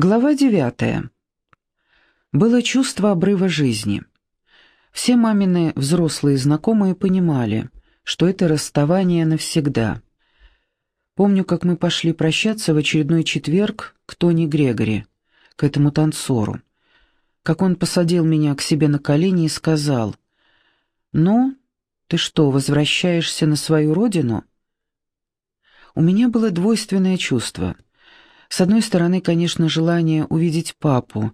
Глава девятая. Было чувство обрыва жизни. Все мамины взрослые знакомые понимали, что это расставание навсегда. Помню, как мы пошли прощаться в очередной четверг к Тони Грегори, к этому танцору. Как он посадил меня к себе на колени и сказал, «Ну, ты что, возвращаешься на свою родину?» У меня было двойственное чувство — с одной стороны, конечно, желание увидеть папу,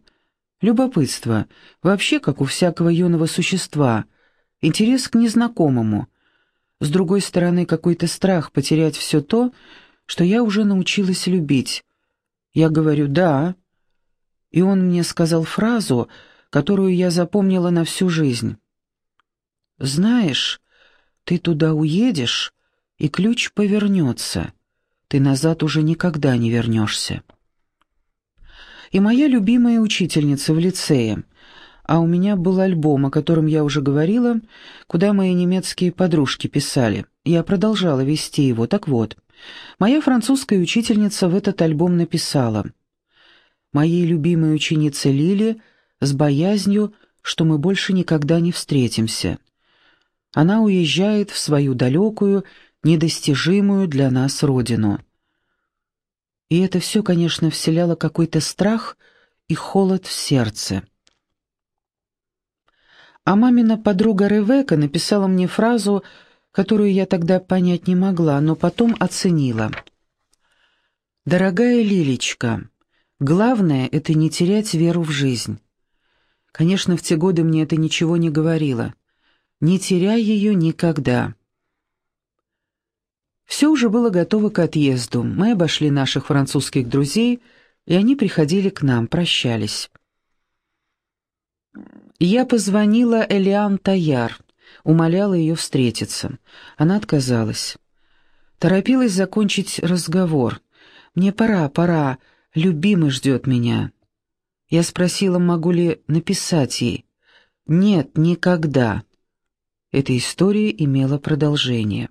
любопытство, вообще, как у всякого юного существа, интерес к незнакомому. С другой стороны, какой-то страх потерять все то, что я уже научилась любить. Я говорю «да», и он мне сказал фразу, которую я запомнила на всю жизнь. «Знаешь, ты туда уедешь, и ключ повернется» ты назад уже никогда не вернешься. И моя любимая учительница в лицее, а у меня был альбом, о котором я уже говорила, куда мои немецкие подружки писали. Я продолжала вести его, так вот. Моя французская учительница в этот альбом написала «Моей любимой ученице Лили с боязнью, что мы больше никогда не встретимся. Она уезжает в свою далекую, недостижимую для нас родину. И это все, конечно, вселяло какой-то страх и холод в сердце. А мамина подруга Ревека написала мне фразу, которую я тогда понять не могла, но потом оценила. «Дорогая Лилечка, главное — это не терять веру в жизнь. Конечно, в те годы мне это ничего не говорило. Не теряй ее никогда». Все уже было готово к отъезду. Мы обошли наших французских друзей, и они приходили к нам, прощались. Я позвонила Элиан Таяр, умоляла ее встретиться. Она отказалась. Торопилась закончить разговор. «Мне пора, пора, любимый ждет меня». Я спросила, могу ли написать ей. «Нет, никогда». Эта история имела продолжение.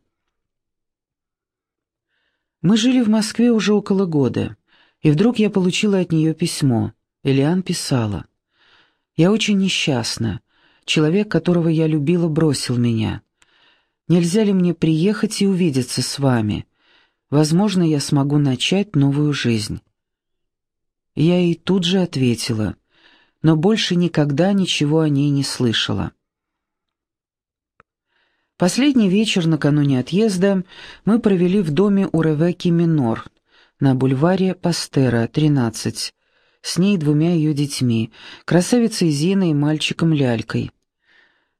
Мы жили в Москве уже около года, и вдруг я получила от нее письмо. Элиан писала. «Я очень несчастна. Человек, которого я любила, бросил меня. Нельзя ли мне приехать и увидеться с вами? Возможно, я смогу начать новую жизнь». Я ей тут же ответила, но больше никогда ничего о ней не слышала. Последний вечер накануне отъезда мы провели в доме у Ревекки Минор на бульваре Пастера, 13, с ней двумя ее детьми, красавицей Зиной и мальчиком Лялькой.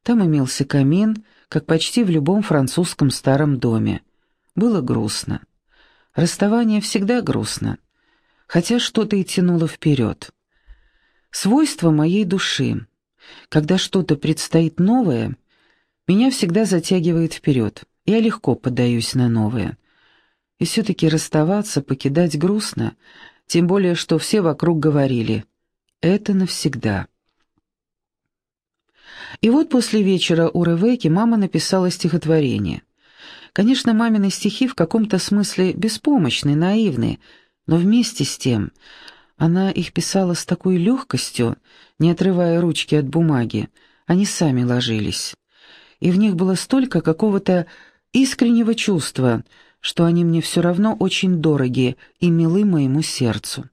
Там имелся камин, как почти в любом французском старом доме. Было грустно. Расставание всегда грустно, хотя что-то и тянуло вперед. Свойство моей души. Когда что-то предстоит новое — меня всегда затягивает вперед. Я легко поддаюсь на новое. И все-таки расставаться, покидать грустно, тем более, что все вокруг говорили «это навсегда». И вот после вечера у Ревеки мама написала стихотворение. Конечно, мамины стихи в каком-то смысле беспомощны, наивны, но вместе с тем она их писала с такой легкостью, не отрывая ручки от бумаги, они сами ложились и в них было столько какого-то искреннего чувства, что они мне все равно очень дороги и милы моему сердцу.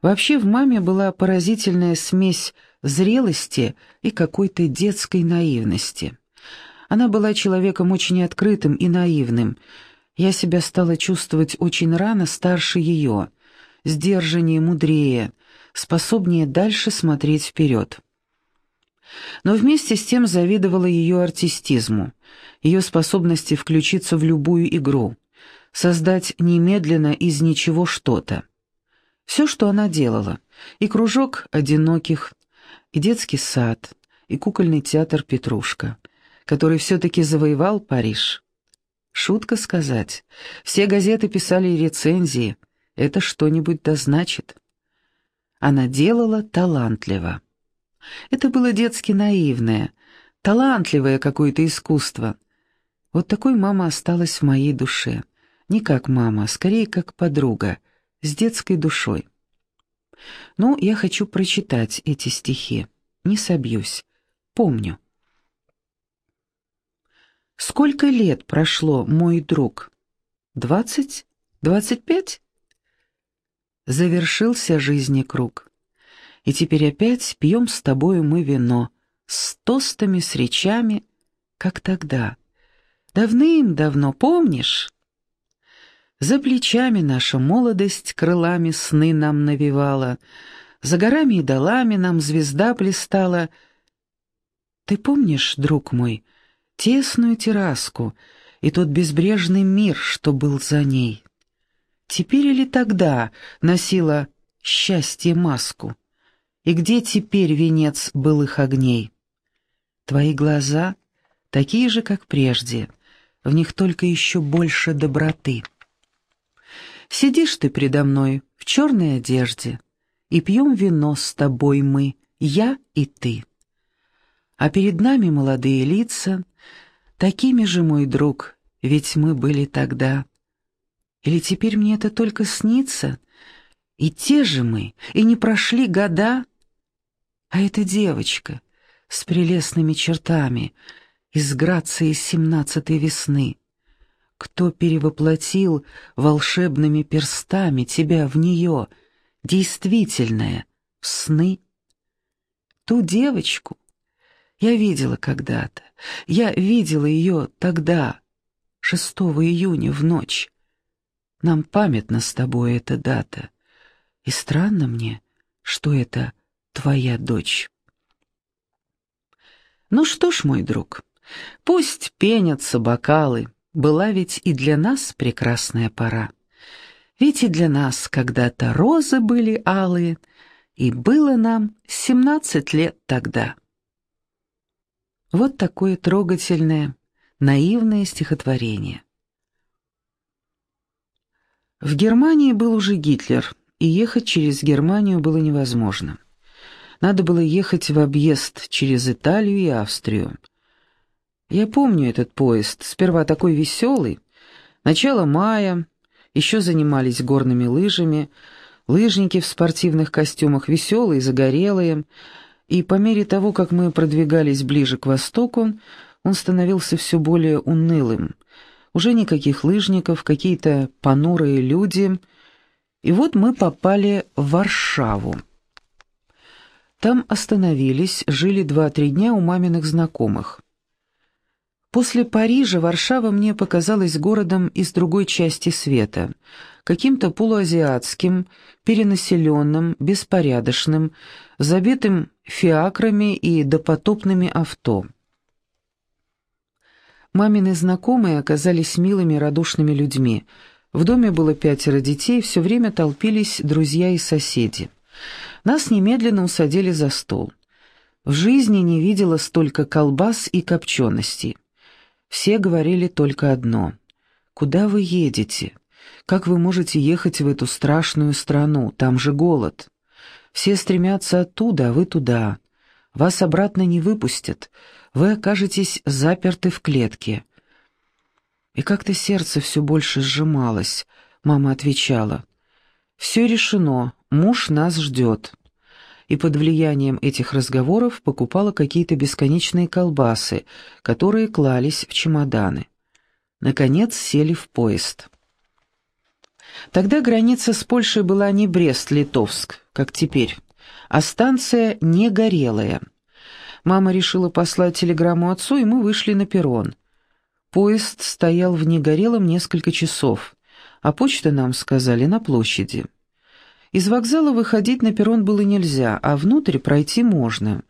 Вообще в маме была поразительная смесь зрелости и какой-то детской наивности. Она была человеком очень открытым и наивным. Я себя стала чувствовать очень рано старше ее, сдержаннее, мудрее, способнее дальше смотреть вперед но вместе с тем завидовала ее артистизму, ее способности включиться в любую игру, создать немедленно из ничего что-то. Все, что она делала, и кружок одиноких, и детский сад, и кукольный театр «Петрушка», который все-таки завоевал Париж. Шутка сказать, все газеты писали рецензии, это что-нибудь да значит. Она делала талантливо. Это было детски наивное, талантливое какое-то искусство. Вот такой мама осталась в моей душе. Не как мама, а скорее как подруга, с детской душой. Ну, я хочу прочитать эти стихи. Не собьюсь. Помню. Сколько лет прошло, мой друг? Двадцать? Двадцать пять? Завершился жизни круг. И теперь опять пьем с тобою мы вино, с тостами, с речами, как тогда. Давным-давно, помнишь? За плечами наша молодость крылами сны нам навевала, за горами и долами нам звезда блистала. Ты помнишь, друг мой, тесную терраску и тот безбрежный мир, что был за ней? Теперь или тогда носила счастье маску? И где теперь венец былых огней? Твои глаза такие же, как прежде, в них только еще больше доброты. Сидишь ты предо мной в черной одежде, и пьем вино с тобой мы, я и ты. А перед нами молодые лица, такими же, мой друг, ведь мы были тогда. Или теперь мне это только снится? И те же мы, и не прошли года, а эта девочка с прелестными чертами, из грации семнадцатой весны. Кто перевоплотил волшебными перстами тебя в нее, действительное, в сны? Ту девочку я видела когда-то. Я видела ее тогда, 6 июня в ночь. Нам памятна с тобой эта дата. И странно мне, что это твоя дочь. Ну что ж, мой друг, пусть пенятся бокалы, была ведь и для нас прекрасная пора. Ведь и для нас когда-то розы были алые, и было нам семнадцать лет тогда. Вот такое трогательное, наивное стихотворение. В Германии был уже Гитлер, и ехать через Германию было невозможно. Надо было ехать в объезд через Италию и Австрию. Я помню этот поезд, сперва такой веселый. Начало мая, еще занимались горными лыжами, лыжники в спортивных костюмах, веселые, загорелые. И по мере того, как мы продвигались ближе к востоку, он становился все более унылым. Уже никаких лыжников, какие-то понурые люди. И вот мы попали в Варшаву. Там остановились, жили два-три дня у маминых знакомых. После Парижа Варшава мне показалась городом из другой части света, каким-то полуазиатским, перенаселенным, беспорядочным, забитым фиакрами и допотопными авто. Мамины знакомые оказались милыми, радушными людьми. В доме было пятеро детей, все время толпились друзья и соседи. Нас немедленно усадили за стол. В жизни не видела столько колбас и копченостей. Все говорили только одно. «Куда вы едете? Как вы можете ехать в эту страшную страну? Там же голод. Все стремятся оттуда, а вы туда. Вас обратно не выпустят. Вы окажетесь заперты в клетке». И как-то сердце все больше сжималось. Мама отвечала. «Все решено. Муж нас ждет». И под влиянием этих разговоров покупала какие-то бесконечные колбасы, которые клались в чемоданы. Наконец сели в поезд. Тогда граница с Польшей была не Брест-Литовск, как теперь, а станция Негорелая. Мама решила послать телеграмму отцу, и мы вышли на перрон. Поезд стоял в Негорелом несколько часов, а почта нам сказали на площади. Из вокзала выходить на перрон было нельзя, а внутрь пройти можно.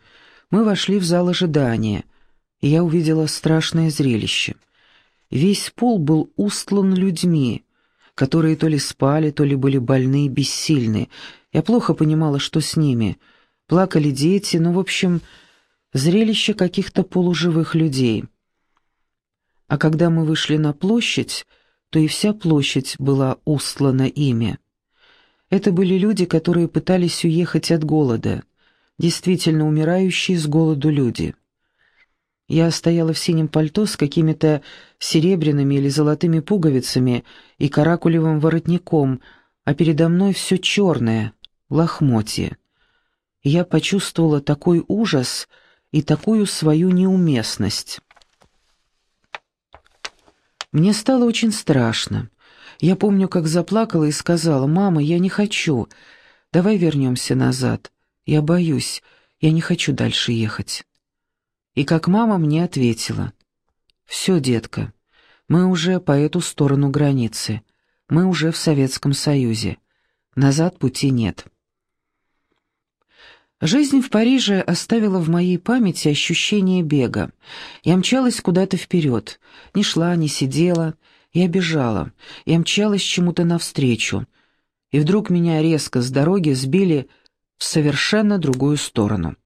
Мы вошли в зал ожидания, и я увидела страшное зрелище. Весь пол был устлан людьми, которые то ли спали, то ли были больны и бессильны. Я плохо понимала, что с ними. Плакали дети, ну, в общем, зрелище каких-то полуживых людей. А когда мы вышли на площадь, то и вся площадь была устлана ими. Это были люди, которые пытались уехать от голода, действительно умирающие с голоду люди. Я стояла в синем пальто с какими-то серебряными или золотыми пуговицами и каракулевым воротником, а передо мной все черное, лохмотья. Я почувствовала такой ужас и такую свою неуместность. Мне стало очень страшно. Я помню, как заплакала и сказала, «Мама, я не хочу. Давай вернемся назад. Я боюсь. Я не хочу дальше ехать». И как мама мне ответила, «Все, детка, мы уже по эту сторону границы. Мы уже в Советском Союзе. Назад пути нет». Жизнь в Париже оставила в моей памяти ощущение бега. Я мчалась куда-то вперед, не шла, не сидела, я бежала, я мчалась чему-то навстречу. И вдруг меня резко с дороги сбили в совершенно другую сторону.